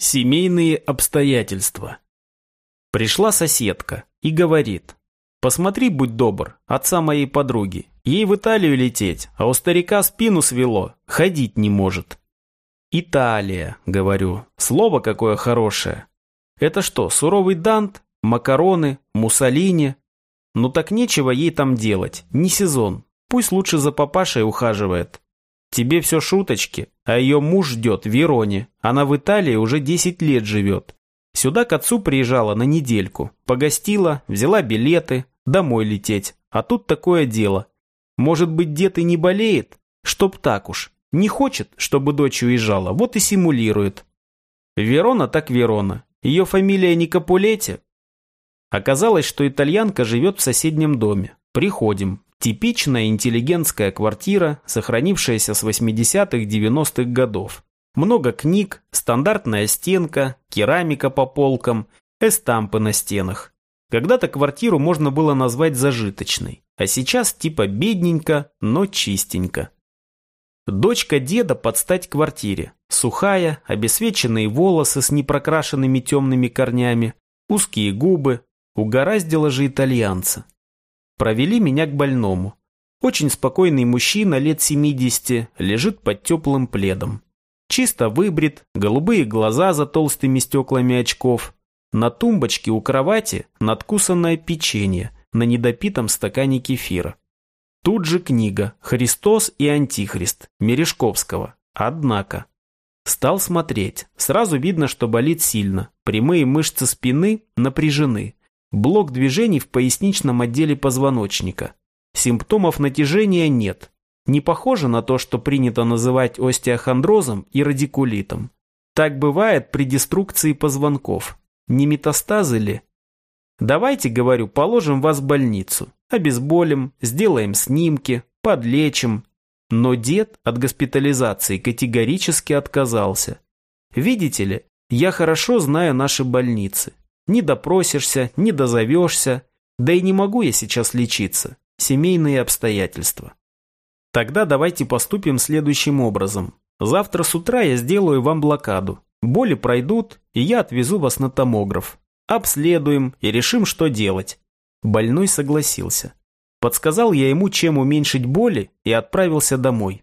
Семейные обстоятельства. Пришла соседка и говорит, «Посмотри, будь добр, отца моей подруги. Ей в Италию лететь, а у старика спину свело, ходить не может». «Италия», — говорю, слово какое хорошее. Это что, суровый Дант, макароны, Муссолини? Ну так нечего ей там делать, не сезон. Пусть лучше за папашей ухаживает. Тебе все шуточки, а ее муж ждет в Вероне. Она в Италии уже 10 лет живет. Сюда к отцу приезжала на недельку. Погостила, взяла билеты, домой лететь. А тут такое дело. Может быть, дед и не болеет? Чтоб так уж. Не хочет, чтобы дочь уезжала, вот и симулирует. Верона так Верона. Ее фамилия не Капулетти. Оказалось, что итальянка живет в соседнем доме. Приходим. Типичная интеллигентская квартира, сохранившаяся с 80-х-90-х годов. Много книг, стандартная стенка, керамика по полкам, эстампы на стенах. Когда-то квартиру можно было назвать зажиточной, а сейчас типа бедненько, но чистенько. Дочка деда под стать квартире. Сухая, обесвеченные волосы с непрокрашенными темными корнями, узкие губы. Угораздило же итальянца. Провели меня к больному. Очень спокойный мужчина лет 70 лежит под теплым пледом. Чисто выбрит, голубые глаза за толстыми стеклами очков. На тумбочке у кровати надкусанное печенье на недопитом стакане кефира. Тут же книга «Христос и Антихрист» Мережковского. Однако. Стал смотреть. Сразу видно, что болит сильно. Прямые мышцы спины напряжены. Блок движений в поясничном отделе позвоночника. Симптомов натяжения нет. Не похоже на то, что принято называть остеохондрозом и радикулитом. Так бывает при деструкции позвонков. Не метастазы ли? Давайте, говорю, положим вас в больницу. Обезболим, сделаем снимки, подлечим. Но дед от госпитализации категорически отказался. Видите ли, я хорошо знаю наши больницы. Не допросишься, не дозовешься. Да и не могу я сейчас лечиться. Семейные обстоятельства. Тогда давайте поступим следующим образом. Завтра с утра я сделаю вам блокаду. Боли пройдут, и я отвезу вас на томограф. Обследуем и решим, что делать. Больной согласился. Подсказал я ему, чем уменьшить боли, и отправился домой.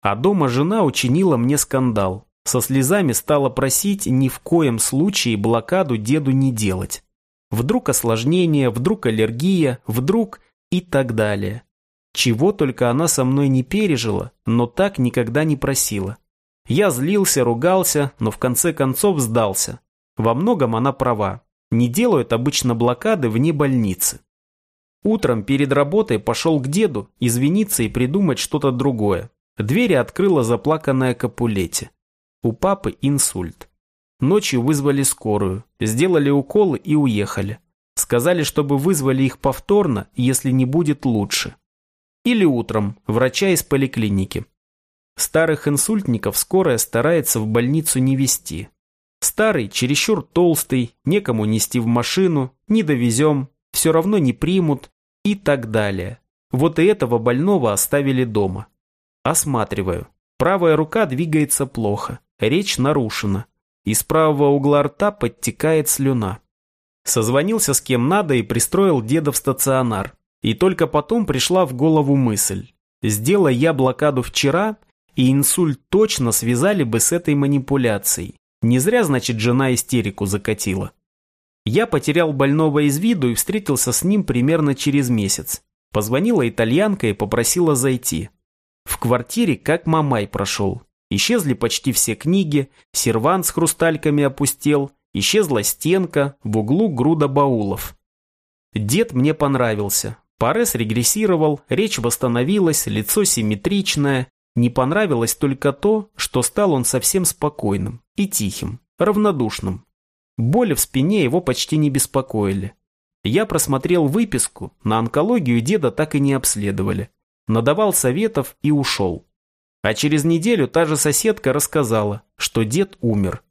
А дома жена учинила мне скандал. Со слезами стала просить ни в коем случае блокаду деду не делать. Вдруг осложнение, вдруг аллергия, вдруг и так далее. Чего только она со мной не пережила, но так никогда не просила. Я злился, ругался, но в конце концов сдался. Во многом она права. Не делают обычно блокады вне больницы. Утром перед работой пошел к деду извиниться и придумать что-то другое. Двери открыла заплаканная Капулетти. У папы инсульт. Ночью вызвали скорую, сделали уколы и уехали. Сказали, чтобы вызвали их повторно, если не будет лучше. Или утром, врача из поликлиники. Старых инсультников скорая старается в больницу не вести. Старый, чересчур толстый, некому нести в машину, не довезем, все равно не примут и так далее. Вот и этого больного оставили дома. Осматриваю. Правая рука двигается плохо, речь нарушена. Из правого угла рта подтекает слюна. Созвонился с кем надо и пристроил деда в стационар. И только потом пришла в голову мысль. Сделай я блокаду вчера, и инсульт точно связали бы с этой манипуляцией. Не зря, значит, жена истерику закатила. Я потерял больного из виду и встретился с ним примерно через месяц. Позвонила итальянка и попросила зайти. В квартире как мамай прошел. Исчезли почти все книги, сервант с хрустальками опустел, исчезла стенка, в углу груда баулов. Дед мне понравился, Парес регрессировал, речь восстановилась, лицо симметричное. Не понравилось только то, что стал он совсем спокойным и тихим, равнодушным. Боли в спине его почти не беспокоили. Я просмотрел выписку, на онкологию деда так и не обследовали. Надавал советов и ушел. А через неделю та же соседка рассказала, что дед умер.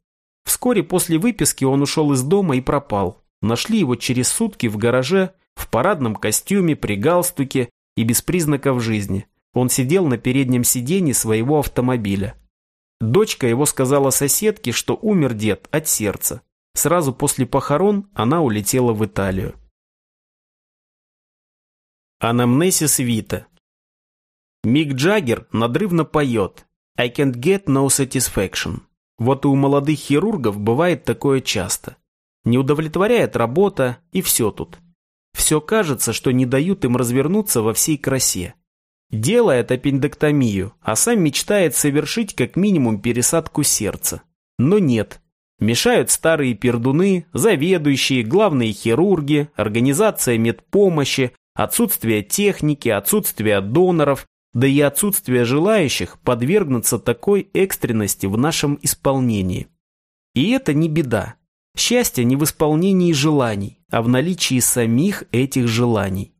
Вскоре после выписки он ушел из дома и пропал. Нашли его через сутки в гараже в парадном костюме, при галстуке и без признаков жизни. Он сидел на переднем сиденье своего автомобиля. Дочка его сказала соседке, что умер дед от сердца. Сразу после похорон она улетела в Италию. Анамнесис Вита Мик Джаггер надрывно поет «I can't get no satisfaction». Вот и у молодых хирургов бывает такое часто. Не удовлетворяет работа, и все тут. Все кажется, что не дают им развернуться во всей красе. Делает аппендэктомию, а сам мечтает совершить как минимум пересадку сердца. Но нет. Мешают старые пердуны, заведующие, главные хирурги, организация медпомощи, отсутствие техники, отсутствие доноров, да и отсутствие желающих подвергнуться такой экстренности в нашем исполнении. И это не беда. Счастье не в исполнении желаний, а в наличии самих этих желаний.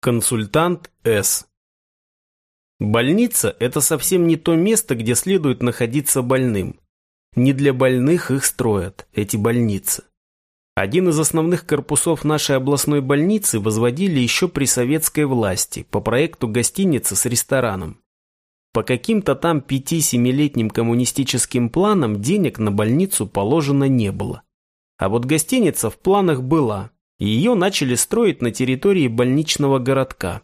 Консультант С. Больница – это совсем не то место, где следует находиться больным. Не для больных их строят, эти больницы. Один из основных корпусов нашей областной больницы возводили еще при советской власти по проекту гостиницы с рестораном. По каким-то там 5-7-летним коммунистическим планам денег на больницу положено не было. А вот гостиница в планах была, и ее начали строить на территории больничного городка.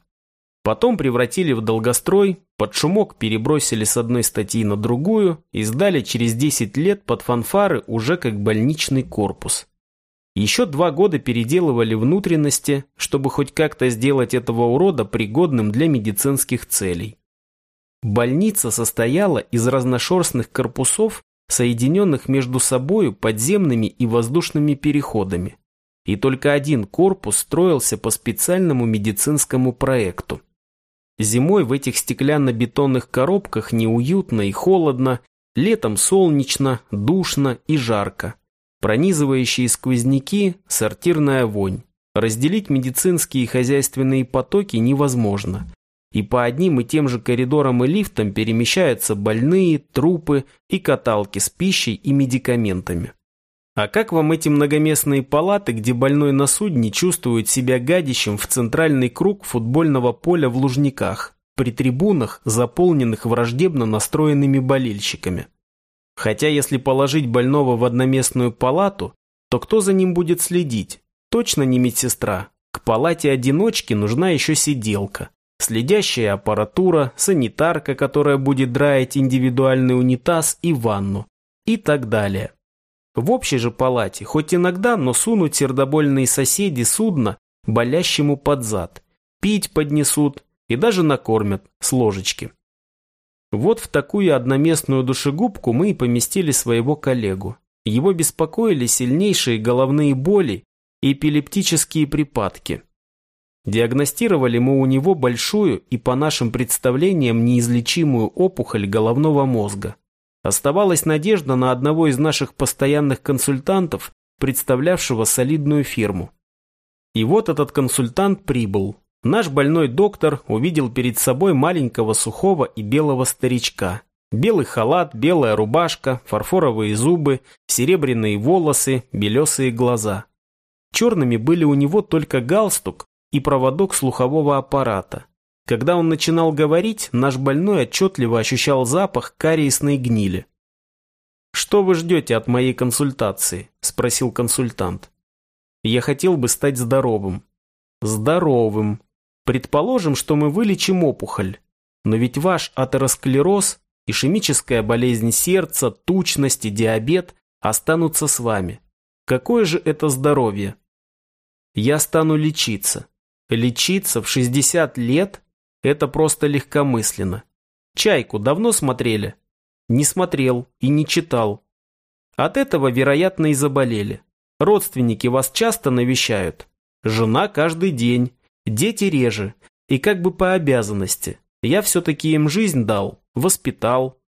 Потом превратили в долгострой, под шумок перебросили с одной статьи на другую и сдали через 10 лет под фанфары уже как больничный корпус. Еще два года переделывали внутренности, чтобы хоть как-то сделать этого урода пригодным для медицинских целей. Больница состояла из разношерстных корпусов, соединенных между собою подземными и воздушными переходами. И только один корпус строился по специальному медицинскому проекту. Зимой в этих стеклянно-бетонных коробках неуютно и холодно, летом солнечно, душно и жарко. Пронизывающие сквозняки, сортирная вонь. Разделить медицинские и хозяйственные потоки невозможно. И по одним и тем же коридорам и лифтам перемещаются больные, трупы и каталки с пищей и медикаментами. А как вам эти многоместные палаты, где больной на судне чувствует себя гадящим в центральный круг футбольного поля в Лужниках, при трибунах, заполненных враждебно настроенными болельщиками? Хотя если положить больного в одноместную палату, то кто за ним будет следить? Точно не медсестра. К палате одиночки нужна еще сиделка. Следящая аппаратура, санитарка, которая будет драить индивидуальный унитаз и ванну. И так далее. В общей же палате, хоть иногда, но сунут сердобольные соседи судна болящему под зад. Пить поднесут и даже накормят с ложечки. Вот в такую одноместную душегубку мы и поместили своего коллегу. Его беспокоили сильнейшие головные боли и эпилептические припадки. Диагностировали мы у него большую и, по нашим представлениям, неизлечимую опухоль головного мозга. Оставалась надежда на одного из наших постоянных консультантов, представлявшего солидную фирму. И вот этот консультант прибыл, Наш больной доктор увидел перед собой маленького сухого и белого старичка. Белый халат, белая рубашка, фарфоровые зубы, серебряные волосы, белесые глаза. Черными были у него только галстук и проводок слухового аппарата. Когда он начинал говорить, наш больной отчетливо ощущал запах кариесной гнили. «Что вы ждете от моей консультации?» – спросил консультант. «Я хотел бы стать здоровым». «Здоровым», Предположим, что мы вылечим опухоль, но ведь ваш атеросклероз, ишемическая болезнь сердца, тучность и диабет останутся с вами. Какое же это здоровье? Я стану лечиться. Лечиться в 60 лет – это просто легкомысленно. «Чайку» давно смотрели? Не смотрел и не читал. От этого, вероятно, и заболели. Родственники вас часто навещают. Жена каждый день, Дети реже, и как бы по обязанности. Я все-таки им жизнь дал, воспитал.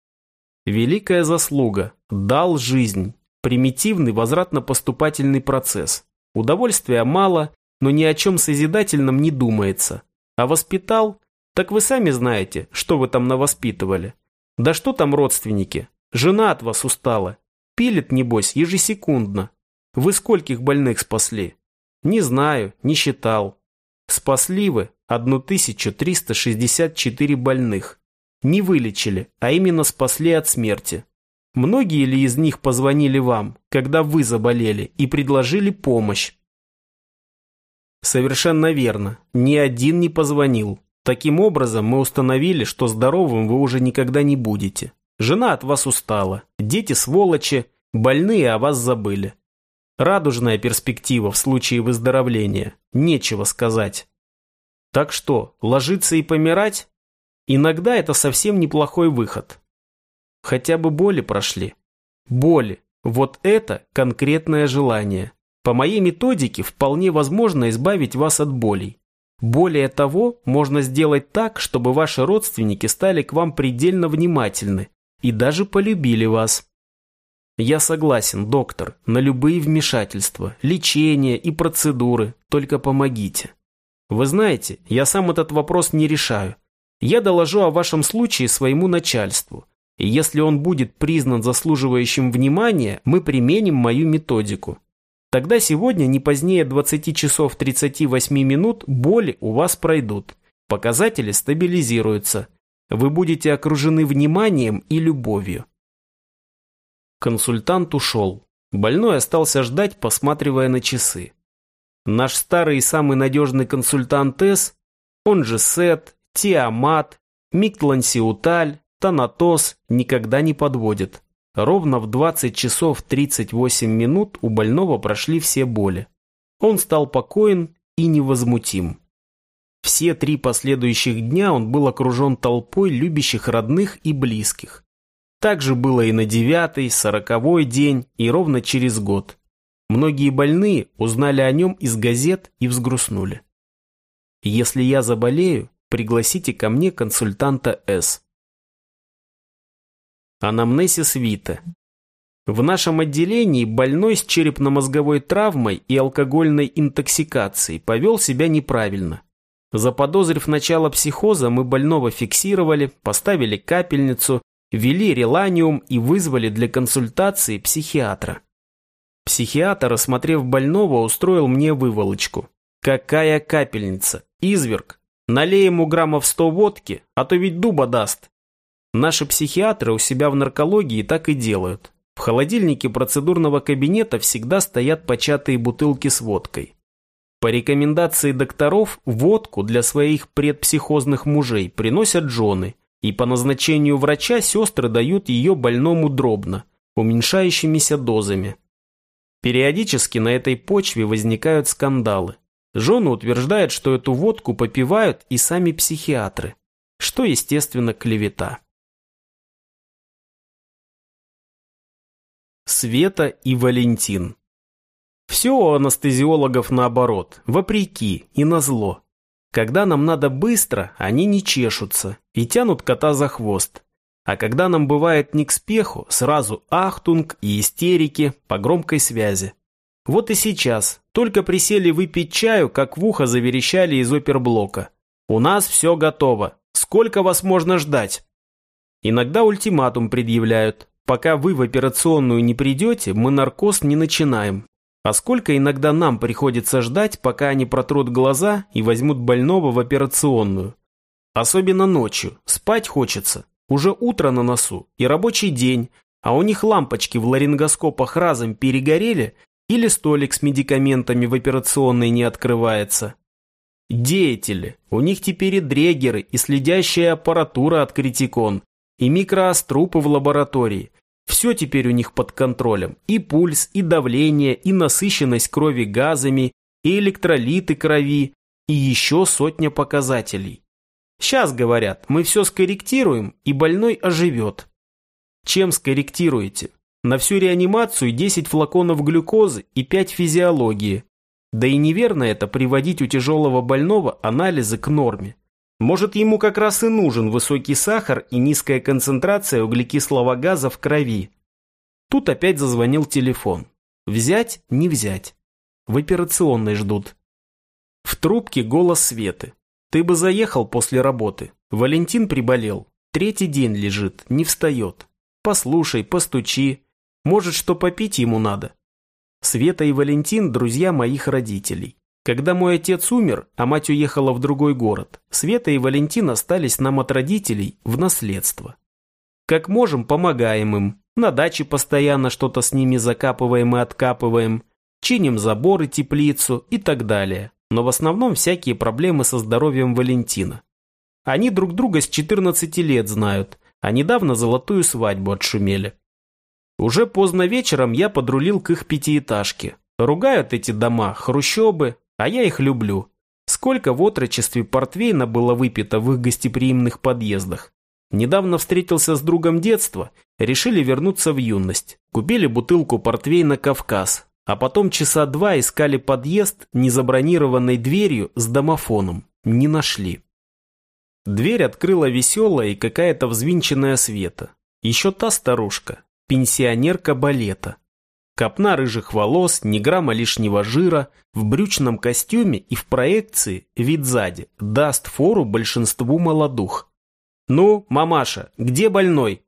Великая заслуга. Дал жизнь. Примитивный возвратно-поступательный процесс. Удовольствия мало, но ни о чем созидательном не думается. А воспитал? Так вы сами знаете, что вы там навоспитывали. Да что там родственники? Жена от вас устала. Пилит, небось, ежесекундно. Вы скольких больных спасли? Не знаю, не считал. Спасли вы 1364 больных. Не вылечили, а именно спасли от смерти. Многие ли из них позвонили вам, когда вы заболели, и предложили помощь? Совершенно верно. Ни один не позвонил. Таким образом, мы установили, что здоровым вы уже никогда не будете. Жена от вас устала, дети сволочи, больные о вас забыли. Радужная перспектива в случае выздоровления. Нечего сказать. Так что, ложиться и помирать? Иногда это совсем неплохой выход. Хотя бы боли прошли. Боли. Вот это конкретное желание. По моей методике вполне возможно избавить вас от болей. Более того, можно сделать так, чтобы ваши родственники стали к вам предельно внимательны и даже полюбили вас. Я согласен, доктор, на любые вмешательства, лечение и процедуры, только помогите. Вы знаете, я сам этот вопрос не решаю. Я доложу о вашем случае своему начальству. И если он будет признан заслуживающим внимания, мы применим мою методику. Тогда сегодня не позднее 20 часов 38 минут боли у вас пройдут. Показатели стабилизируются. Вы будете окружены вниманием и любовью. Консультант ушел. Больной остался ждать, посматривая на часы. Наш старый и самый надежный консультант С, он же Сет, Тиамат, Миктлансиуталь, Танатос, никогда не подводит. Ровно в 20 часов 38 минут у больного прошли все боли. Он стал покоен и невозмутим. Все три последующих дня он был окружен толпой любящих родных и близких. Так же было и на девятый, сороковой день и ровно через год. Многие больные узнали о нем из газет и взгрустнули. Если я заболею, пригласите ко мне консультанта С. Анамнезис Вита. В нашем отделении больной с черепно-мозговой травмой и алкогольной интоксикацией повел себя неправильно. Заподозрив начало психоза, мы больного фиксировали, поставили капельницу, ввели реланиум и вызвали для консультации психиатра. Психиатр, осмотрев больного, устроил мне выволочку. Какая капельница? Изверг. Налей ему граммов сто водки, а то ведь дуба даст. Наши психиатры у себя в наркологии так и делают. В холодильнике процедурного кабинета всегда стоят початые бутылки с водкой. По рекомендации докторов, водку для своих предпсихозных мужей приносят жены, и по назначению врача сестры дают ее больному дробно, уменьшающимися дозами. Периодически на этой почве возникают скандалы. Жены утверждают, что эту водку попивают и сами психиатры, что, естественно, клевета. Света и Валентин. Все у анестезиологов наоборот, вопреки и назло. Когда нам надо быстро, они не чешутся и тянут кота за хвост. А когда нам бывает не к спеху, сразу ахтунг и истерики по громкой связи. Вот и сейчас, только присели выпить чаю, как в ухо заверещали из оперблока. «У нас все готово. Сколько вас можно ждать?» Иногда ультиматум предъявляют. Пока вы в операционную не придете, мы наркоз не начинаем. А сколько иногда нам приходится ждать, пока они протрут глаза и возьмут больного в операционную. Особенно ночью. Спать хочется. Уже утро на носу и рабочий день, а у них лампочки в ларингоскопах разом перегорели или столик с медикаментами в операционной не открывается. Деятели, у них теперь и дрегеры, и следящая аппаратура от критикон, и микроострупы в лаборатории. Все теперь у них под контролем. И пульс, и давление, и насыщенность крови газами, и электролиты крови, и еще сотня показателей. Сейчас, говорят, мы все скорректируем, и больной оживет. Чем скорректируете? На всю реанимацию 10 флаконов глюкозы и 5 физиологии. Да и неверно это приводить у тяжелого больного анализы к норме. Может, ему как раз и нужен высокий сахар и низкая концентрация углекислого газа в крови. Тут опять зазвонил телефон. Взять, не взять. В операционной ждут. В трубке голос Светы. Ты бы заехал после работы. Валентин приболел. Третий день лежит, не встает. Послушай, постучи. Может, что попить ему надо. Света и Валентин – друзья моих родителей. Когда мой отец умер, а мать уехала в другой город, Света и Валентин остались нам от родителей в наследство. Как можем, помогаем им. На даче постоянно что-то с ними закапываем и откапываем. Чиним заборы, теплицу и так далее. Но в основном всякие проблемы со здоровьем Валентина. Они друг друга с 14 лет знают, а недавно золотую свадьбу отшумели. Уже поздно вечером я подрулил к их пятиэтажке. Ругают эти дома, хрущобы, а я их люблю. Сколько в отрочестве портвейна было выпито в их гостеприимных подъездах. Недавно встретился с другом детства, решили вернуться в юность. Купили бутылку портвейна «Кавказ», а потом часа два искали подъезд незабронированной дверью с домофоном. Не нашли. Дверь открыла веселая и какая-то взвинченная Света. Еще та старушка, пенсионерка балета. Копна рыжих волос, ни грамма лишнего жира, в брючном костюме и в проекции, вид сзади, даст фору большинству молодух. «Ну, мамаша, где больной?»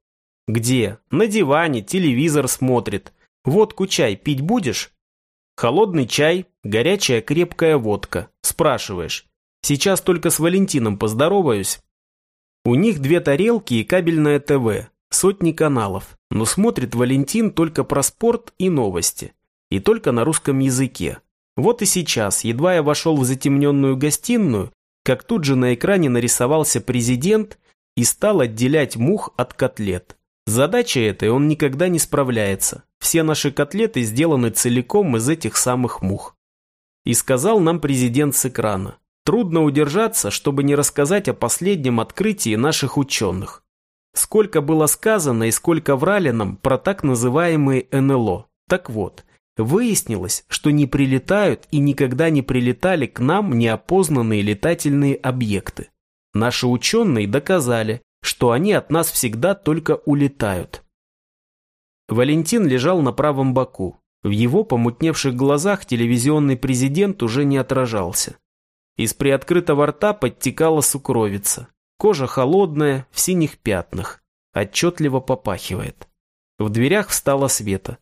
«Где? На диване, телевизор смотрит. Водку чай пить будешь?» «Холодный чай, горячая крепкая водка. Спрашиваешь. Сейчас только с Валентином поздороваюсь». У них две тарелки и кабельное ТВ, сотни каналов, но смотрит Валентин только про спорт и новости. И только на русском языке. Вот и сейчас, едва я вошел в затемненную гостиную, как тут же на экране нарисовался президент и стал отделять мух от котлет. Задача этой он никогда не справляется. Все наши котлеты сделаны целиком из этих самых мух. И сказал нам президент с экрана. Трудно удержаться, чтобы не рассказать о последнем открытии наших ученых. Сколько было сказано и сколько врали нам про так называемые НЛО. Так вот, выяснилось, что не прилетают и никогда не прилетали к нам неопознанные летательные объекты. Наши ученые доказали, что они от нас всегда только улетают. Валентин лежал на правом боку. В его помутневших глазах телевизионный президент уже не отражался. Из приоткрытого рта подтекала сукровица. Кожа холодная, в синих пятнах. Отчетливо попахивает. В дверях встала Света.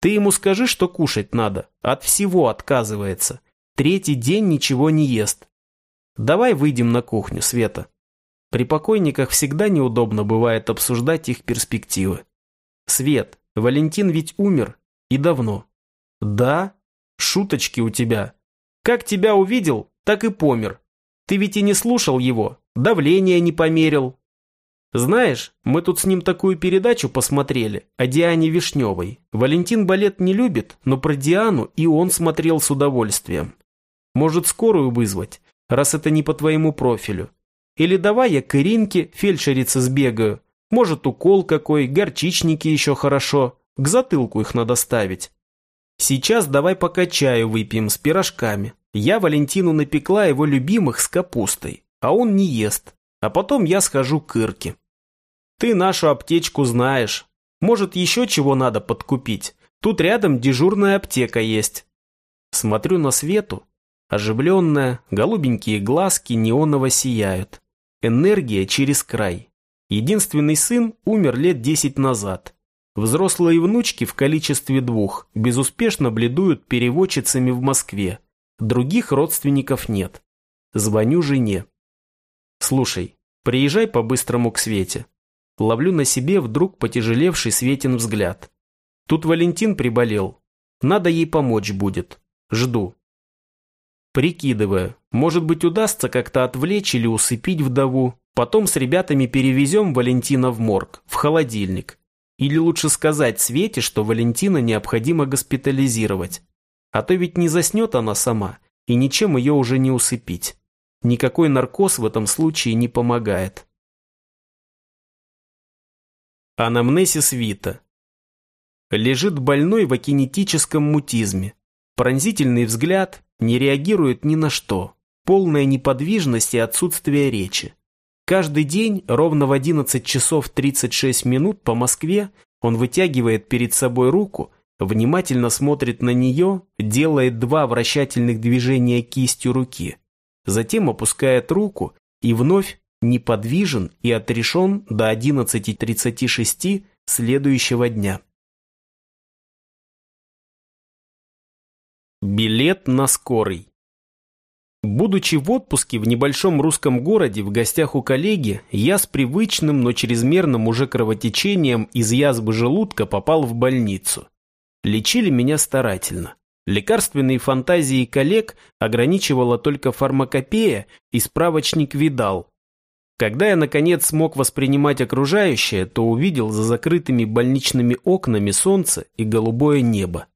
«Ты ему скажи, что кушать надо. От всего отказывается. Третий день ничего не ест. Давай выйдем на кухню, Света. При покойниках всегда неудобно бывает обсуждать их перспективы. Свет, Валентин ведь умер. И давно. Да? Шуточки у тебя. Как тебя увидел, так и помер. Ты ведь и не слушал его, давление не померил. Знаешь, мы тут с ним такую передачу посмотрели о Диане Вишневой. Валентин балет не любит, но про Диану и он смотрел с удовольствием. Может, скорую вызвать? раз это не по твоему профилю. Или давай я к Иринке, фельдшерице, сбегаю. Может, укол какой, горчичники еще хорошо. К затылку их надо ставить. Сейчас давай пока чаю выпьем с пирожками. Я Валентину напекла его любимых с капустой, а он не ест. А потом я схожу к Ирке. Ты нашу аптечку знаешь. Может, еще чего надо подкупить. Тут рядом дежурная аптека есть. Смотрю на Свету, Оживленная, голубенькие глазки неоново сияют. Энергия через край. Единственный сын умер лет десять назад. Взрослые внучки в количестве двух безуспешно бледуют переводчицами в Москве. Других родственников нет. Звоню жене. «Слушай, приезжай по-быстрому к Свете». Ловлю на себе вдруг потяжелевший Светин взгляд. Тут Валентин приболел. Надо ей помочь будет. Жду. Прикидывая, может быть удастся как-то отвлечь или усыпить вдову. Потом с ребятами перевезем Валентина в морг, в холодильник. Или лучше сказать Свете, что Валентина необходимо госпитализировать. А то ведь не заснет она сама, и ничем ее уже не усыпить. Никакой наркоз в этом случае не помогает. Анамнесис Вита. Лежит больной в акинетическом мутизме. Пронзительный взгляд, не реагирует ни на что. Полная неподвижность и отсутствие речи. Каждый день ровно в 11 часов 36 минут по Москве он вытягивает перед собой руку, внимательно смотрит на нее, делает два вращательных движения кистью руки, затем опускает руку и вновь неподвижен и отрешен до 11.36 следующего дня. Билет на скорый. Будучи в отпуске в небольшом русском городе в гостях у коллеги, я с привычным, но чрезмерным уже кровотечением из язвы желудка попал в больницу. Лечили меня старательно. Лекарственные фантазии коллег ограничивала только фармакопея и справочник видал. Когда я, наконец, смог воспринимать окружающее, то увидел за закрытыми больничными окнами солнце и голубое небо.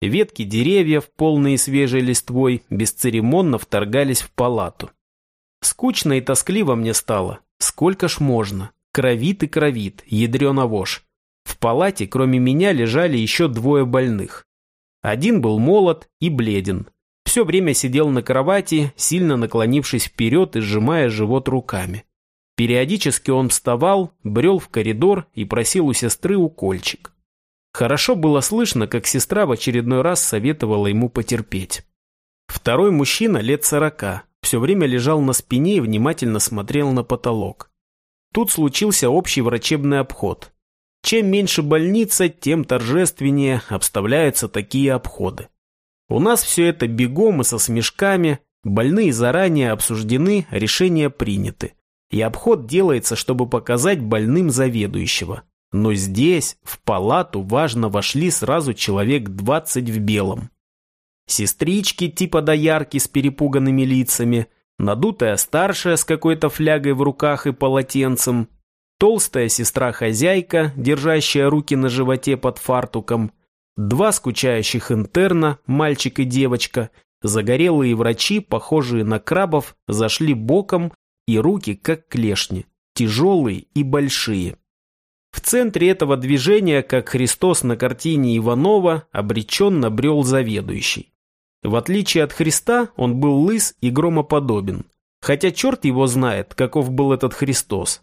Ветки деревьев, полные свежей листвой, бесцеремонно вторгались в палату. Скучно и тоскливо мне стало. Сколько ж можно? Кровит и кровит, ядрена вошь. В палате, кроме меня, лежали еще двое больных. Один был молод и бледен. Все время сидел на кровати, сильно наклонившись вперед и сжимая живот руками. Периодически он вставал, брел в коридор и просил у сестры укольчик. Хорошо было слышно, как сестра в очередной раз советовала ему потерпеть. Второй мужчина лет сорока, все время лежал на спине и внимательно смотрел на потолок. Тут случился общий врачебный обход. Чем меньше больница, тем торжественнее обставляются такие обходы. У нас все это бегом и со смешками, больные заранее обсуждены, решения приняты. И обход делается, чтобы показать больным заведующего. Но здесь, в палату, важно вошли сразу человек двадцать в белом. Сестрички типа доярки с перепуганными лицами, надутая старшая с какой-то флягой в руках и полотенцем, толстая сестра-хозяйка, держащая руки на животе под фартуком, два скучающих интерна, мальчик и девочка, загорелые врачи, похожие на крабов, зашли боком и руки как клешни, тяжелые и большие. В центре этого движения, как Христос на картине Иванова, обреченно брел заведующий. В отличие от Христа, он был лыс и громоподобен. Хотя черт его знает, каков был этот Христос.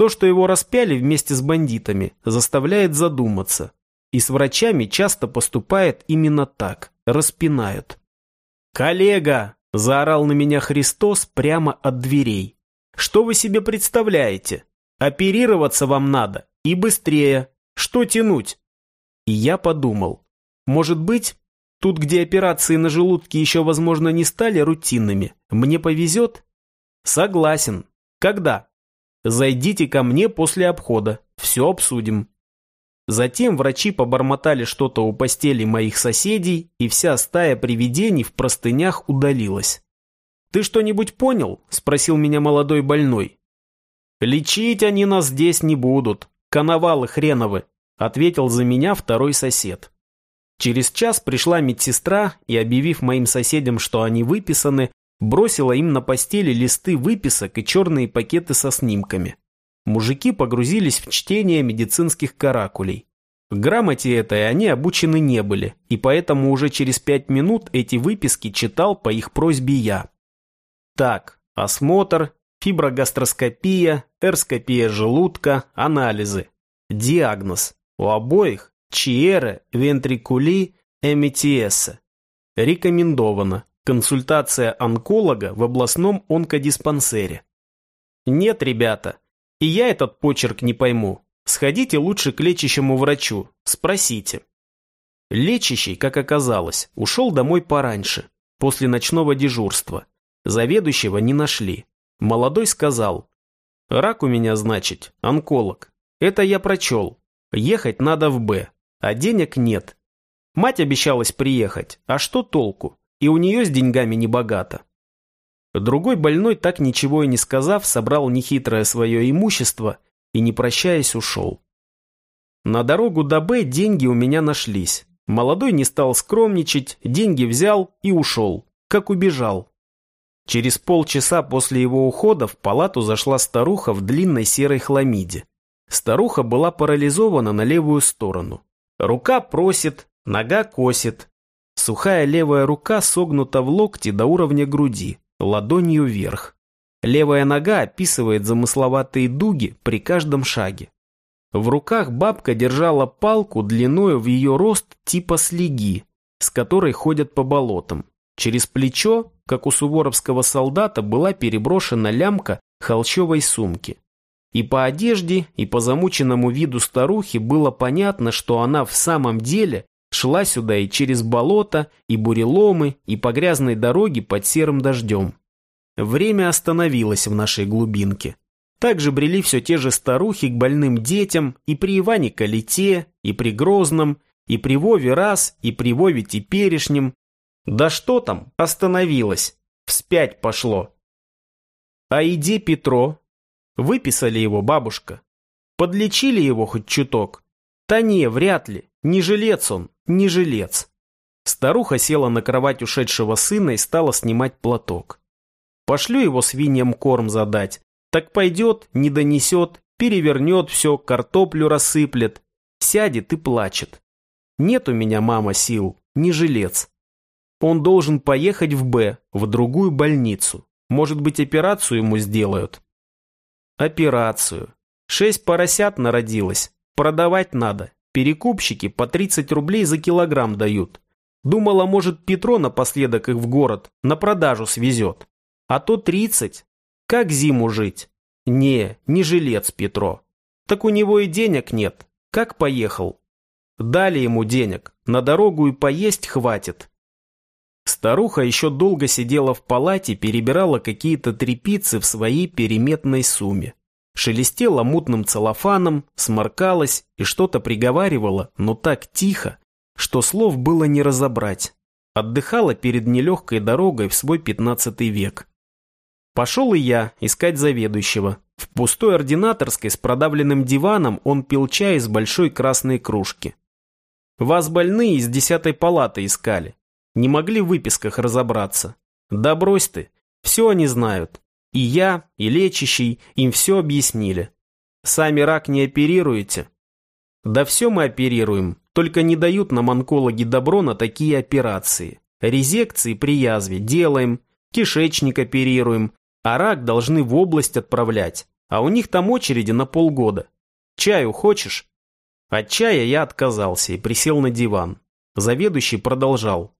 То, что его распяли вместе с бандитами, заставляет задуматься. И с врачами часто поступает именно так, распинают. «Коллега!» – заорал на меня Христос прямо от дверей. «Что вы себе представляете? Оперироваться вам надо, и быстрее. Что тянуть? И я подумал, может быть, тут, где операции на желудке еще, возможно, не стали рутинными, мне повезет? Согласен. Когда? Зайдите ко мне после обхода, все обсудим. Затем врачи побормотали что-то у постели моих соседей, и вся стая привидений в простынях удалилась. «Ты что-нибудь понял?» – спросил меня молодой больной. «Лечить они нас здесь не будут. «Коновалы хреновы», — ответил за меня второй сосед. Через час пришла медсестра и, объявив моим соседям, что они выписаны, бросила им на постели листы выписок и черные пакеты со снимками. Мужики погрузились в чтение медицинских каракулей. В грамоте этой они обучены не были, и поэтому уже через пять минут эти выписки читал по их просьбе я. Так, осмотр, фиброгастроскопия, эрскопия желудка, анализы. Диагноз. У обоих чиера, вентрикули, эмитиеса. Рекомендовано. Консультация онколога в областном онкодиспансере. Нет, ребята, и я этот почерк не пойму. Сходите лучше к лечащему врачу, спросите. Лечащий, как оказалось, ушел домой пораньше, после ночного дежурства. Заведующего не нашли. Молодой сказал, «Рак у меня, значит, онколог. Это я прочел. Ехать надо в Б, а денег нет. Мать обещалась приехать, а что толку? И у нее с деньгами не богато». Другой больной, так ничего и не сказав, собрал нехитрое свое имущество и, не прощаясь, ушел. На дорогу до Б деньги у меня нашлись. Молодой не стал скромничать, деньги взял и ушел, как убежал. Через полчаса после его ухода в палату зашла старуха в длинной серой хламиде. Старуха была парализована на левую сторону. Рука просит, нога косит. Сухая левая рука согнута в локте до уровня груди, ладонью вверх. Левая нога описывает замысловатые дуги при каждом шаге. В руках бабка держала палку длиною в ее рост типа слеги, с которой ходят по болотам. Через плечо как у суворовского солдата была переброшена лямка холщовой сумки. И по одежде, и по замученному виду старухи было понятно, что она в самом деле Шла сюда и через болото, и буреломы, и по грязной дороге под серым дождем. Время остановилось в нашей глубинке. Также брели все те же старухи к больным детям и при Иване Калите, и при Грозном, и при Вове раз, и при Вове теперешнем. Да что там, остановилось, вспять пошло. А иди Петро. Выписали его, бабушка. Подлечили его хоть чуток. Та не, вряд ли. Не жилец он, не жилец. Старуха села на кровать ушедшего сына и стала снимать платок. Пошлю его свиньям корм задать. Так пойдет, не донесет, перевернет все, картоплю рассыплет. Сядет и плачет. Нет у меня, мама, сил, не жилец. Он должен поехать в Б, в другую больницу. Может быть, операцию ему сделают? Операцию. Шесть поросят народилось. Продавать надо. Перекупщики по 30 рублей за килограмм дают. Думала, может, Петро напоследок их в город на продажу свезет. А то 30. Как зиму жить? Не, не жилец Петро. Так у него и денег нет. Как поехал? Дали ему денег. На дорогу и поесть хватит. Старуха еще долго сидела в палате, перебирала какие-то трепицы в своей переметной сумме. Шелестела мутным целлофаном, сморкалась и что-то приговаривала, но так тихо, что слов было не разобрать. Отдыхала перед нелегкой дорогой в свой пятнадцатый век. Пошел и я искать заведующего. В пустой ординаторской с продавленным диваном он пил чай из большой красной кружки. Вас больные из десятой палаты искали. Не могли в выписках разобраться. Да брось ты, все они знают. И я, и лечащий им все объяснили. Сами рак не оперируете? Да все мы оперируем, только не дают нам онкологи добро на такие операции. Резекции при язве делаем, кишечник оперируем, а рак должны в область отправлять, а у них там очереди на полгода. Чаю хочешь? От чая я отказался и присел на диван. Заведующий продолжал.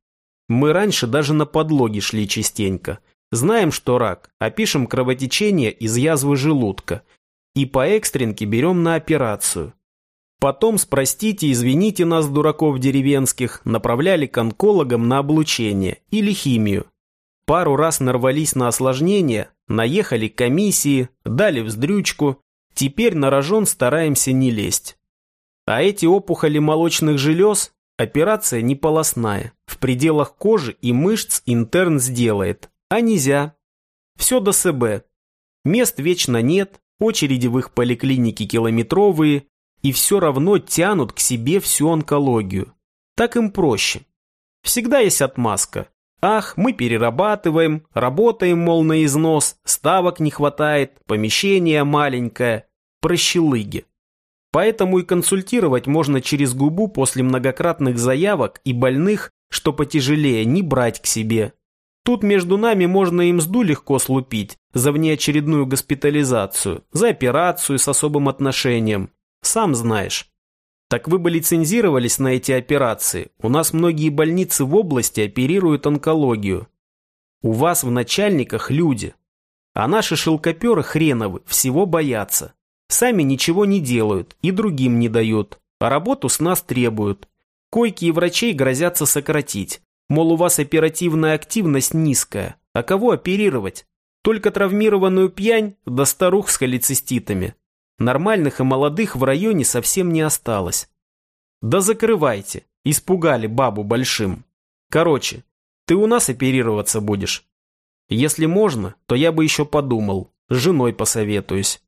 Мы раньше даже на подлоге шли частенько. Знаем, что рак, опишем кровотечение из язвы желудка. И по экстренке берем на операцию. Потом, спростите, извините нас, дураков деревенских, направляли к онкологам на облучение или химию. Пару раз нарвались на осложнения, наехали комиссии, дали вздрючку. Теперь на рожон стараемся не лезть. А эти опухоли молочных желез Операция не полостная. В пределах кожи и мышц интерн сделает. А нельзя. Все до СБ. Мест вечно нет, очереди в их поликлинике километровые, и все равно тянут к себе всю онкологию. Так им проще. Всегда есть отмазка. Ах, мы перерабатываем, работаем, мол, на износ, ставок не хватает, помещение маленькое. Прощелыги. Поэтому и консультировать можно через губу после многократных заявок и больных, что потяжелее, не брать к себе. Тут между нами можно им мзду легко слупить за внеочередную госпитализацию, за операцию с особым отношением. Сам знаешь. Так вы бы лицензировались на эти операции. У нас многие больницы в области оперируют онкологию. У вас в начальниках люди. А наши шелкоперы хреновы, всего боятся. Сами ничего не делают и другим не дают, а работу с нас требуют. Койки и врачей грозятся сократить. Мол, у вас оперативная активность низкая. А кого оперировать? Только травмированную пьянь да старух с холециститами. Нормальных и молодых в районе совсем не осталось. Да закрывайте. Испугали бабу большим. Короче, ты у нас оперироваться будешь. Если можно, то я бы еще подумал. С женой посоветуюсь.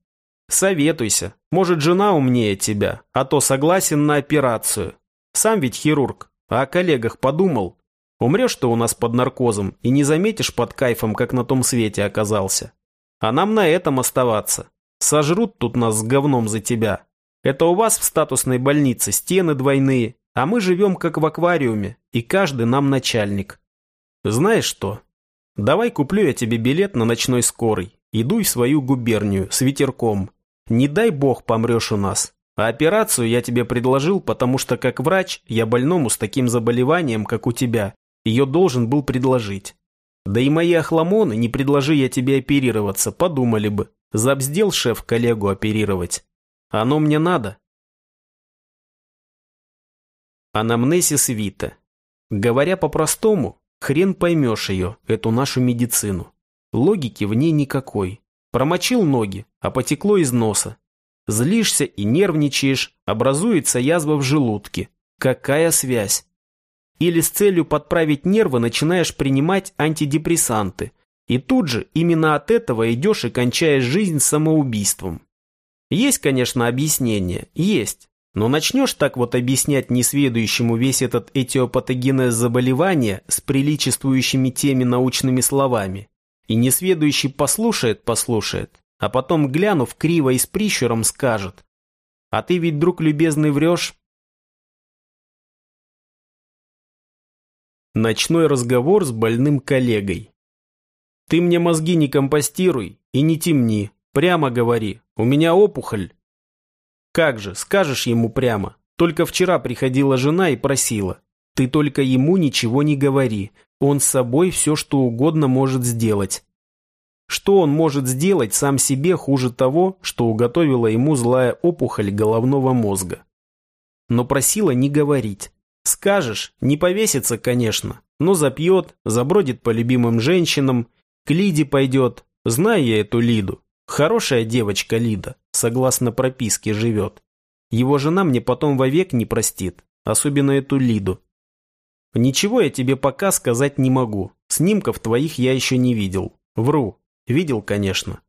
Советуйся. Может, жена умнее тебя, а то согласен на операцию. Сам ведь хирург, а о коллегах подумал. Умрешь ты у нас под наркозом и не заметишь под кайфом, как на том свете оказался. А нам на этом оставаться. Сожрут тут нас с говном за тебя. Это у вас в статусной больнице стены двойные, а мы живем как в аквариуме, и каждый нам начальник. Знаешь что? Давай куплю я тебе билет на ночной скорый. Иду в свою губернию с ветерком. Не дай бог помрешь у нас. А операцию я тебе предложил, потому что как врач я больному с таким заболеванием, как у тебя, ее должен был предложить. Да и мои охламоны, не предложи я тебе оперироваться, подумали бы. Забздел шеф коллегу оперировать. Оно мне надо. Анамнесис вита. Говоря по-простому, хрен поймешь ее, эту нашу медицину. Логики в ней никакой. Промочил ноги, а потекло из носа. Злишься и нервничаешь, образуется язва в желудке. Какая связь? Или с целью подправить нервы начинаешь принимать антидепрессанты. И тут же именно от этого идешь и кончаешь жизнь самоубийством. Есть, конечно, объяснение, есть. Но начнешь так вот объяснять несведущему весь этот этиопатогенез заболевания с приличествующими теми научными словами. И несведущий послушает, послушает, а потом, глянув криво и с прищуром, скажет. А ты ведь, друг любезный, врешь? Ночной разговор с больным коллегой. Ты мне мозги не компостируй и не темни, прямо говори, у меня опухоль. Как же, скажешь ему прямо. Только вчера приходила жена и просила. Ты только ему ничего не говори. Он с собой все, что угодно может сделать. Что он может сделать сам себе хуже того, что уготовила ему злая опухоль головного мозга? Но просила не говорить. Скажешь, не повесится, конечно, но запьет, забродит по любимым женщинам, к Лиде пойдет. Знаю я эту Лиду. Хорошая девочка Лида, согласно прописке, живет. Его жена мне потом вовек не простит, особенно эту Лиду. Ничего я тебе пока сказать не могу. Снимков твоих я еще не видел. Вру. Видел, конечно.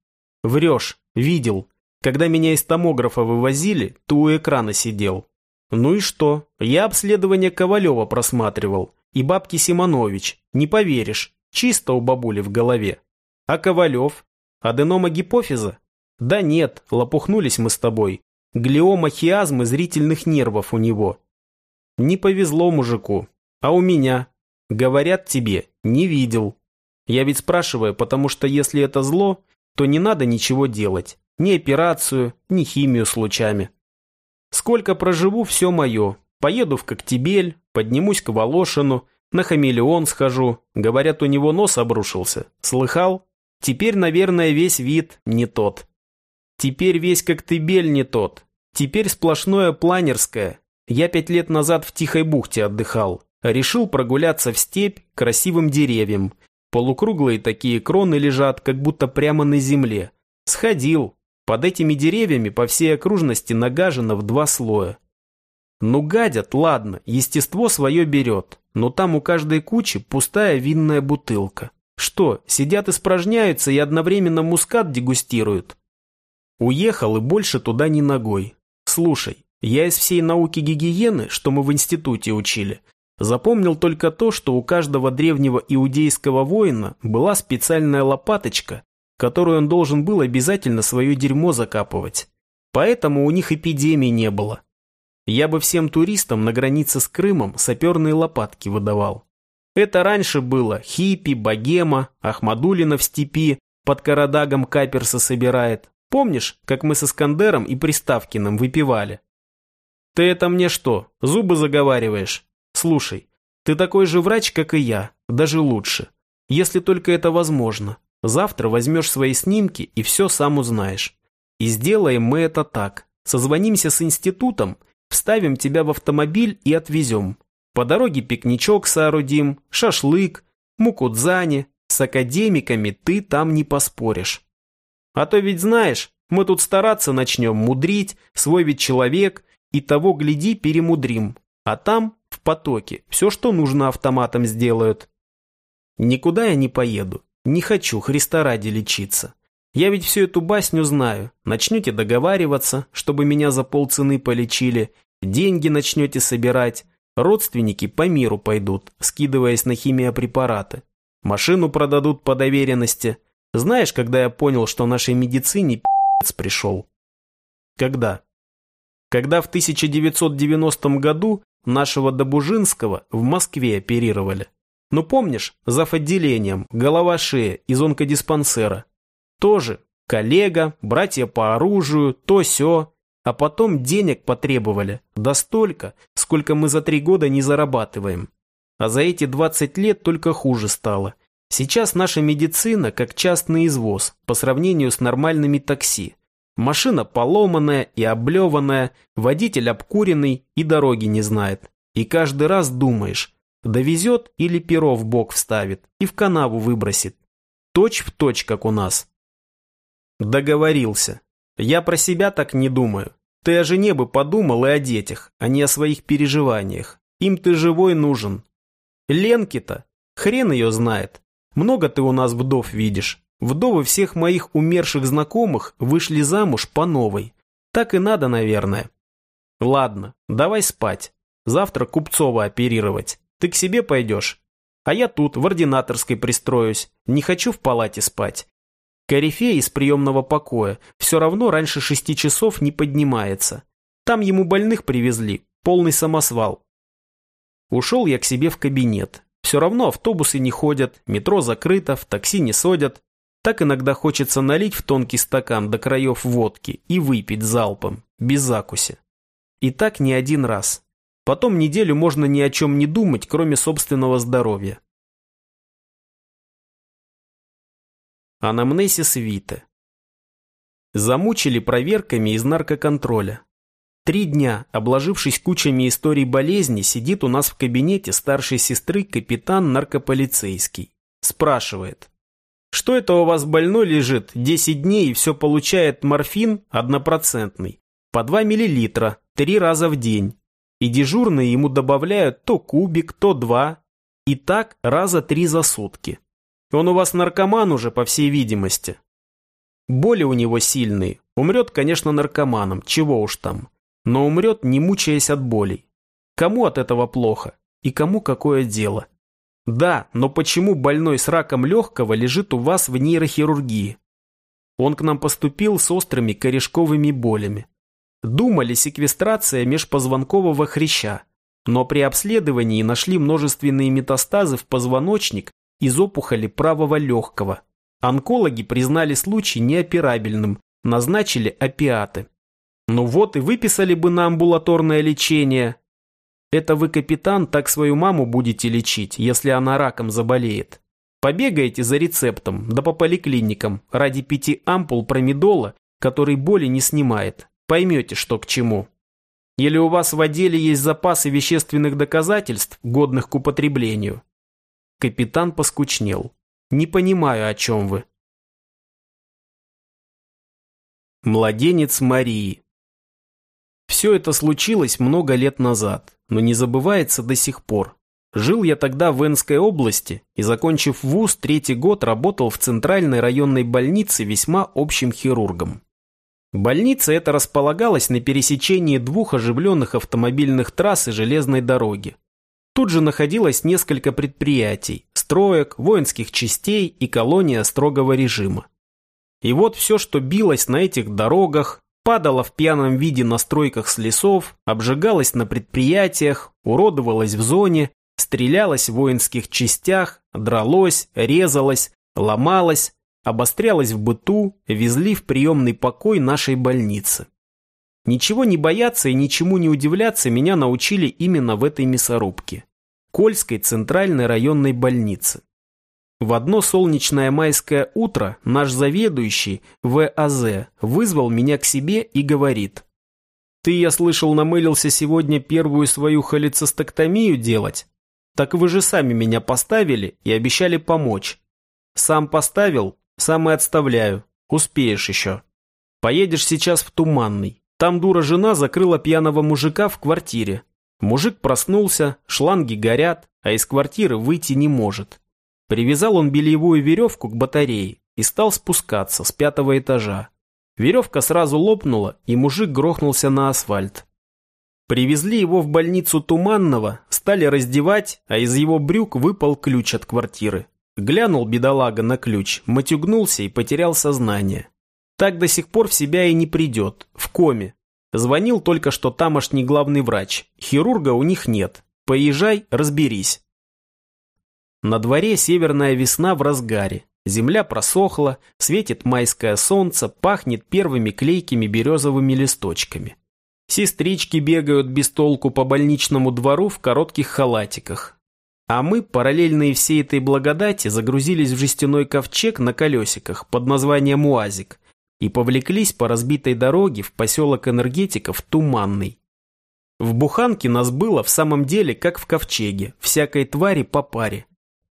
Врешь. Видел. Когда меня из томографа вывозили, ты у экрана сидел. Ну и что? Я обследование Ковалева просматривал. И бабки Симонович. Не поверишь. Чисто у бабули в голове. А Ковалев? Аденома гипофиза? Да нет, лопухнулись мы с тобой. Глиома хиазмы зрительных нервов у него. Не повезло мужику. А у меня? Говорят тебе, не видел. Я ведь спрашиваю, потому что если это зло, то не надо ничего делать. Ни операцию, ни химию с лучами. Сколько проживу, все мое. Поеду в Коктебель, поднимусь к Волошину, на хамелеон схожу. Говорят, у него нос обрушился. Слыхал? Теперь, наверное, весь вид не тот. Теперь весь Коктебель не тот. Теперь сплошное планерское. Я пять лет назад в Тихой бухте отдыхал. Решил прогуляться в степь красивым деревьям. Полукруглые такие кроны лежат, как будто прямо на земле. Сходил. Под этими деревьями по всей окружности нагажено в два слоя. Ну гадят, ладно, естество свое берет, но там у каждой кучи пустая винная бутылка. Что, сидят испражняются и одновременно мускат дегустируют? Уехал и больше туда ни ногой. Слушай, я из всей науки гигиены, что мы в институте учили, запомнил только то, что у каждого древнего иудейского воина была специальная лопаточка, которую он должен был обязательно свое дерьмо закапывать. Поэтому у них эпидемии не было. Я бы всем туристам на границе с Крымом саперные лопатки выдавал. Это раньше было хиппи, богема, Ахмадулина в степи под Карадагом каперса собирает. Помнишь, как мы с Искандером и Приставкиным выпивали? Ты это мне что, зубы заговариваешь? Слушай, ты такой же врач, как и я, даже лучше. Если только это возможно. Завтра возьмешь свои снимки и все сам узнаешь. И сделаем мы это так. Созвонимся с институтом, вставим тебя в автомобиль и отвезем. По дороге пикничок соорудим, шашлык, мукудзани. С академиками ты там не поспоришь. А то ведь знаешь, мы тут стараться начнем, мудрить, свой ведь человек, и того, гляди, перемудрим. А там, в потоке, все, что нужно автоматом сделают. Никуда я не поеду. Не хочу Христа ради лечиться. Я ведь всю эту басню знаю. Начнете договариваться, чтобы меня за полцены полечили, деньги начнете собирать, Родственники по миру пойдут, скидываясь на химиопрепараты. Машину продадут по доверенности. Знаешь, когда я понял, что нашей медицине пи***ц пришел? Когда? Когда в 1990 году нашего Добужинского в Москве оперировали. Ну помнишь, зав. отделением, голова-шея из онкодиспансера. Тоже коллега, братья по оружию, то-сё. А потом денег потребовали, да столько, сколько мы за три года не зарабатываем. А за эти 20 лет только хуже стало. Сейчас наша медицина как частный извоз по сравнению с нормальными такси. Машина поломанная и облеванная, водитель обкуренный и дороги не знает. И каждый раз думаешь, довезет или перо в бок вставит и в канаву выбросит. Точь в точь, как у нас. Договорился. Я про себя так не думаю. Ты о жене бы подумал и о детях, а не о своих переживаниях. Им ты живой нужен. Ленки-то, хрен ее знает. Много ты у нас вдов видишь. Вдовы всех моих умерших знакомых вышли замуж по новой. Так и надо, наверное. Ладно, давай спать. Завтра Купцова оперировать. Ты к себе пойдешь? А я тут, в ординаторской пристроюсь. Не хочу в палате спать. Корифей из приемного покоя все равно раньше шести часов не поднимается. Там ему больных привезли, полный самосвал. Ушел я к себе в кабинет. Все равно автобусы не ходят, метро закрыто, в такси не содят. Так иногда хочется налить в тонкий стакан до краев водки и выпить залпом, без закуси. И так не один раз. Потом неделю можно ни о чем не думать, кроме собственного здоровья. Анамнесис Вита. Замучили проверками из наркоконтроля. Три дня, обложившись кучами историй болезни, сидит у нас в кабинете старшей сестры капитан наркополицейский. Спрашивает. Что это у вас больной лежит 10 дней и все получает морфин однопроцентный? По 2 миллилитра, три раза в день. И дежурные ему добавляют то кубик, то два. И так раза три за сутки. Он у вас наркоман уже, по всей видимости. Боли у него сильные. Умрет, конечно, наркоманом, чего уж там. Но умрет, не мучаясь от болей. Кому от этого плохо? И кому какое дело? Да, но почему больной с раком легкого лежит у вас в нейрохирургии? Он к нам поступил с острыми корешковыми болями. Думали секвестрация межпозвонкового хряща, но при обследовании нашли множественные метастазы в позвоночник из опухоли правого легкого. Онкологи признали случай неоперабельным, назначили опиаты. Ну вот и выписали бы на амбулаторное лечение. Это вы, капитан, так свою маму будете лечить, если она раком заболеет. Побегаете за рецептом, да по поликлиникам, ради пяти ампул промедола, который боли не снимает. Поймете, что к чему. Или у вас в отделе есть запасы вещественных доказательств, годных к употреблению. Капитан поскучнел. Не понимаю, о чем вы. Младенец Марии. Все это случилось много лет назад, но не забывается до сих пор. Жил я тогда в Энской области и, закончив вуз, третий год работал в центральной районной больнице весьма общим хирургом. Больница эта располагалась на пересечении двух оживленных автомобильных трасс и железной дороги. Тут же находилось несколько предприятий, строек, воинских частей и колония строгого режима. И вот все, что билось на этих дорогах, падало в пьяном виде на стройках с лесов, обжигалось на предприятиях, уродовалось в зоне, стрелялось в воинских частях, дралось, резалось, ломалось, обострялось в быту, везли в приемный покой нашей больницы. Ничего не бояться и ничему не удивляться меня научили именно в этой мясорубке. Кольской центральной районной больницы. В одно солнечное майское утро наш заведующий ВАЗ вызвал меня к себе и говорит. «Ты, я слышал, намылился сегодня первую свою холецистектомию делать? Так вы же сами меня поставили и обещали помочь. Сам поставил, сам и отставляю. Успеешь еще. Поедешь сейчас в Туманный. Там дура-жена закрыла пьяного мужика в квартире. Мужик проснулся, шланги горят, а из квартиры выйти не может. Привязал он бельевую веревку к батарее и стал спускаться с пятого этажа. Веревка сразу лопнула, и мужик грохнулся на асфальт. Привезли его в больницу Туманного, стали раздевать, а из его брюк выпал ключ от квартиры. Глянул бедолага на ключ, матюгнулся и потерял сознание. Так до сих пор в себя и не придет, в коме. Звонил только что тамошний главный врач. Хирурга у них нет. Поезжай, разберись. На дворе северная весна в разгаре. Земля просохла, светит майское солнце, пахнет первыми клейкими березовыми листочками. Сестрички бегают без толку по больничному двору в коротких халатиках. А мы, параллельные всей этой благодати, загрузились в жестяной ковчег на колесиках под названием «Уазик», и повлеклись по разбитой дороге в поселок энергетиков Туманный. В буханке нас было в самом деле как в ковчеге, всякой твари по паре.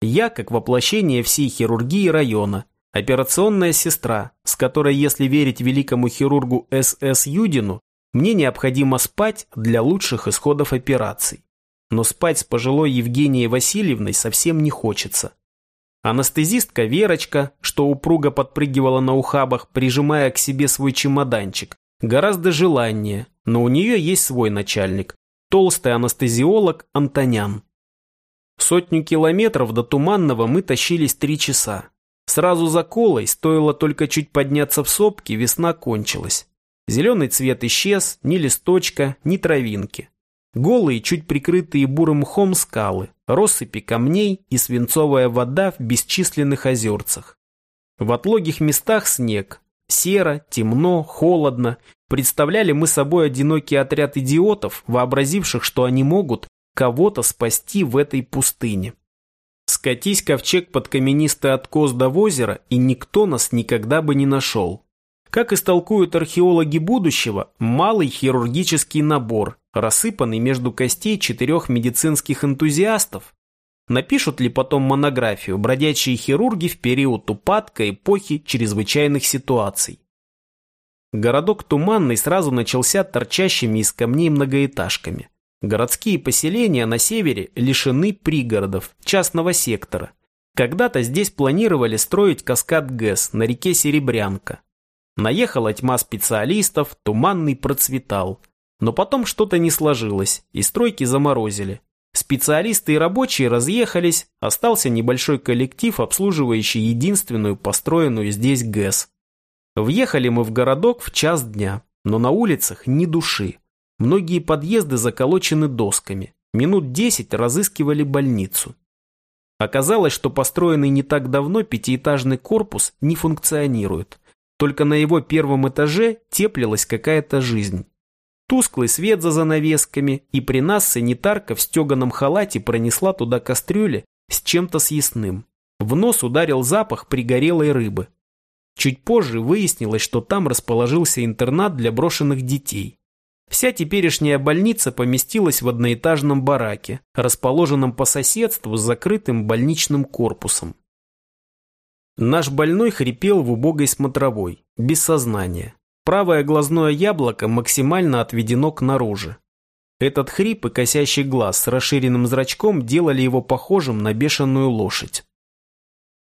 Я как воплощение всей хирургии района, операционная сестра, с которой, если верить великому хирургу С.С. Юдину, мне необходимо спать для лучших исходов операций. Но спать с пожилой Евгенией Васильевной совсем не хочется. Анестезистка Верочка, что упруго подпрыгивала на ухабах, прижимая к себе свой чемоданчик, гораздо желаннее, но у нее есть свой начальник, толстый анестезиолог Антонян. Сотню километров до Туманного мы тащились три часа. Сразу за колой, стоило только чуть подняться в сопки, весна кончилась. Зеленый цвет исчез, ни листочка, ни травинки. Голые, чуть прикрытые бурым мхом скалы, россыпи камней и свинцовая вода в бесчисленных озерцах. В отлогих местах снег. Серо, темно, холодно. Представляли мы собой одинокий отряд идиотов, вообразивших, что они могут кого-то спасти в этой пустыне. Скатись ковчег под каменистый откос до озера, и никто нас никогда бы не нашел. Как истолкуют археологи будущего, малый хирургический набор, рассыпанный между костей четырех медицинских энтузиастов. Напишут ли потом монографию «Бродячие хирурги в период упадка эпохи чрезвычайных ситуаций». Городок Туманный сразу начался торчащими из камней многоэтажками. Городские поселения на севере лишены пригородов, частного сектора. Когда-то здесь планировали строить каскад ГЭС на реке Серебрянка. Наехала тьма специалистов, туманный процветал. Но потом что-то не сложилось, и стройки заморозили. Специалисты и рабочие разъехались, остался небольшой коллектив, обслуживающий единственную построенную здесь ГЭС. Въехали мы в городок в час дня, но на улицах ни души. Многие подъезды заколочены досками. Минут десять разыскивали больницу. Оказалось, что построенный не так давно пятиэтажный корпус не функционирует – только на его первом этаже теплилась какая-то жизнь. Тусклый свет за занавесками, и при нас санитарка в стеганом халате пронесла туда кастрюли с чем-то съестным. В нос ударил запах пригорелой рыбы. Чуть позже выяснилось, что там расположился интернат для брошенных детей. Вся теперешняя больница поместилась в одноэтажном бараке, расположенном по соседству с закрытым больничным корпусом. Наш больной хрипел в убогой смотровой, без сознания. Правое глазное яблоко максимально отведено к наружу. Этот хрип и косящий глаз с расширенным зрачком делали его похожим на бешеную лошадь.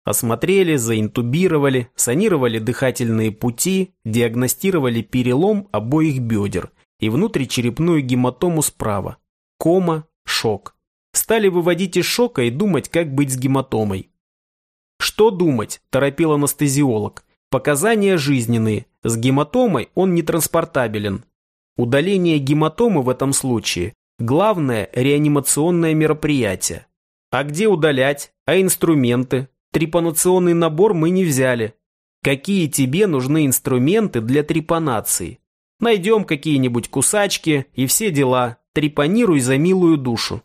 Осмотрели, заинтубировали, санировали дыхательные пути, диагностировали перелом обоих бедер и внутричерепную гематому справа. Кома, шок. Стали выводить из шока и думать, как быть с гематомой. Что думать, торопил анестезиолог. Показания жизненные. С гематомой он не транспортабелен. Удаление гематомы в этом случае – главное реанимационное мероприятие. А где удалять? А инструменты? Трепанационный набор мы не взяли. Какие тебе нужны инструменты для трепанации? Найдем какие-нибудь кусачки и все дела. Трепанируй за милую душу.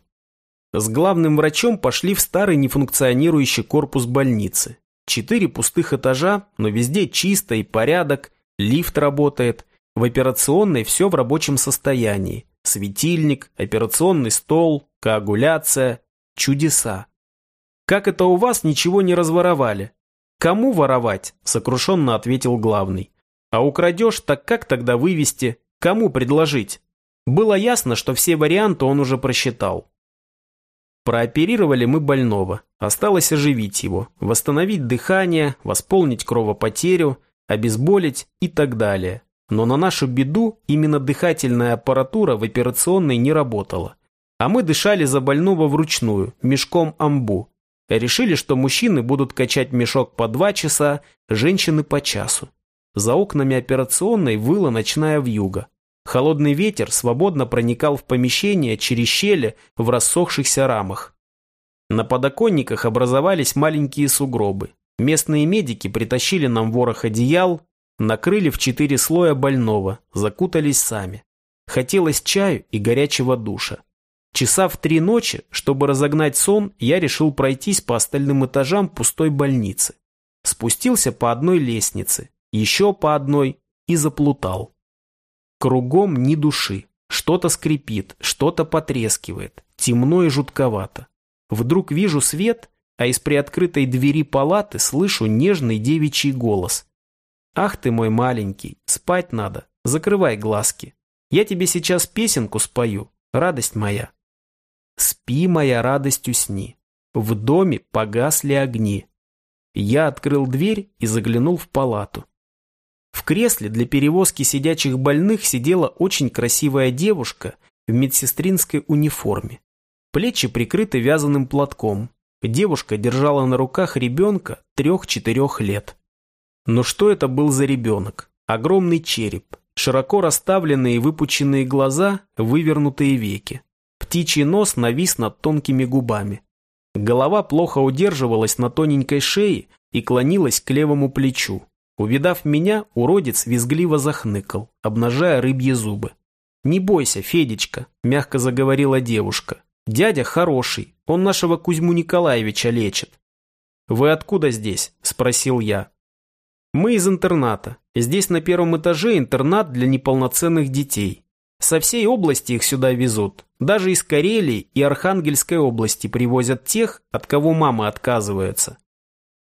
С главным врачом пошли в старый нефункционирующий корпус больницы. Четыре пустых этажа, но везде чисто и порядок, лифт работает. В операционной все в рабочем состоянии. Светильник, операционный стол, коагуляция. Чудеса. Как это у вас ничего не разворовали? Кому воровать? Сокрушенно ответил главный. А украдешь, так как тогда вывести? Кому предложить? Было ясно, что все варианты он уже просчитал. Прооперировали мы больного. Осталось оживить его, восстановить дыхание, восполнить кровопотерю, обезболить и так далее. Но на нашу беду именно дыхательная аппаратура в операционной не работала. А мы дышали за больного вручную, мешком амбу. Решили, что мужчины будут качать мешок по два часа, женщины по часу. За окнами операционной выла ночная вьюга. Холодный ветер свободно проникал в помещение через щели в рассохшихся рамах. На подоконниках образовались маленькие сугробы. Местные медики притащили нам ворох одеял, накрыли в четыре слоя больного, закутались сами. Хотелось чаю и горячего душа. Часа в три ночи, чтобы разогнать сон, я решил пройтись по остальным этажам пустой больницы. Спустился по одной лестнице, еще по одной и заплутал. Кругом ни души. Что-то скрипит, что-то потрескивает. Темно и жутковато. Вдруг вижу свет, а из приоткрытой двери палаты слышу нежный девичий голос. «Ах ты мой маленький, спать надо, закрывай глазки. Я тебе сейчас песенку спою, радость моя». Спи, моя радость, усни. В доме погасли огни. Я открыл дверь и заглянул в палату. В кресле для перевозки сидячих больных сидела очень красивая девушка в медсестринской униформе. Плечи прикрыты вязаным платком. Девушка держала на руках ребенка трех-четырех лет. Но что это был за ребенок? Огромный череп, широко расставленные выпученные глаза, вывернутые веки. Птичий нос навис над тонкими губами. Голова плохо удерживалась на тоненькой шее и клонилась к левому плечу. Увидав меня, уродец визгливо захныкал, обнажая рыбьи зубы. «Не бойся, Федечка», – мягко заговорила девушка. «Дядя хороший, он нашего Кузьму Николаевича лечит». «Вы откуда здесь?» – спросил я. «Мы из интерната. Здесь на первом этаже интернат для неполноценных детей. Со всей области их сюда везут. Даже из Карелии и Архангельской области привозят тех, от кого мама отказывается.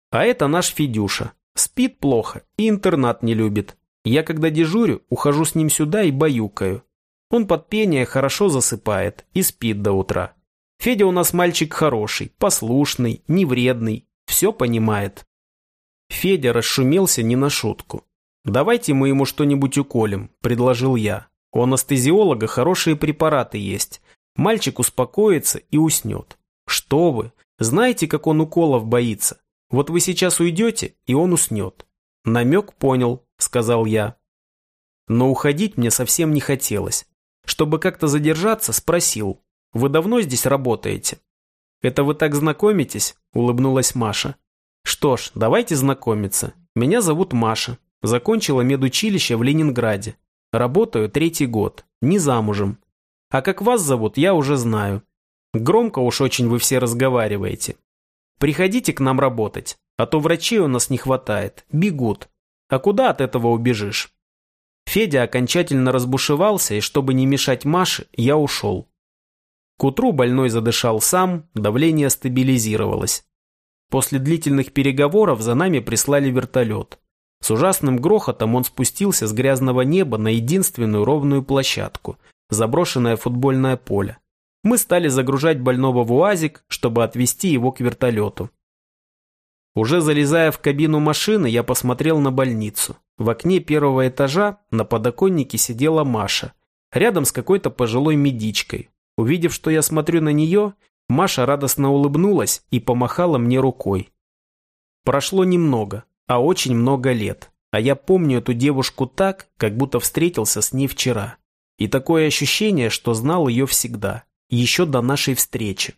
А это наш Федюша. Спит плохо и интернат не любит. Я когда дежурю, ухожу с ним сюда и баюкаю. Он под пение хорошо засыпает и спит до утра. Федя у нас мальчик хороший, послушный, невредный, все понимает. Федя расшумелся не на шутку. «Давайте мы ему что-нибудь уколем», – предложил я. У анестезиолога хорошие препараты есть. Мальчик успокоится и уснет. Что вы? Знаете, как он уколов боится? Вот вы сейчас уйдете, и он уснет. Намек понял, сказал я. Но уходить мне совсем не хотелось. Чтобы как-то задержаться, спросил. Вы давно здесь работаете? Это вы так знакомитесь? Улыбнулась Маша. Что ж, давайте знакомиться. Меня зовут Маша. Закончила медучилище в Ленинграде. Работаю третий год, не замужем. А как вас зовут, я уже знаю. Громко уж очень вы все разговариваете. Приходите к нам работать, а то врачей у нас не хватает, бегут. А куда от этого убежишь? Федя окончательно разбушевался, и чтобы не мешать Маше, я ушел. К утру больной задышал сам, давление стабилизировалось. После длительных переговоров за нами прислали вертолет. С ужасным грохотом он спустился с грязного неба на единственную ровную площадку, заброшенное футбольное поле. Мы стали загружать больного в УАЗик, чтобы отвезти его к вертолету. Уже залезая в кабину машины, я посмотрел на больницу. В окне первого этажа на подоконнике сидела Маша, рядом с какой-то пожилой медичкой. Увидев, что я смотрю на нее, Маша радостно улыбнулась и помахала мне рукой. Прошло немного а очень много лет. А я помню эту девушку так, как будто встретился с ней вчера. И такое ощущение, что знал ее всегда, еще до нашей встречи.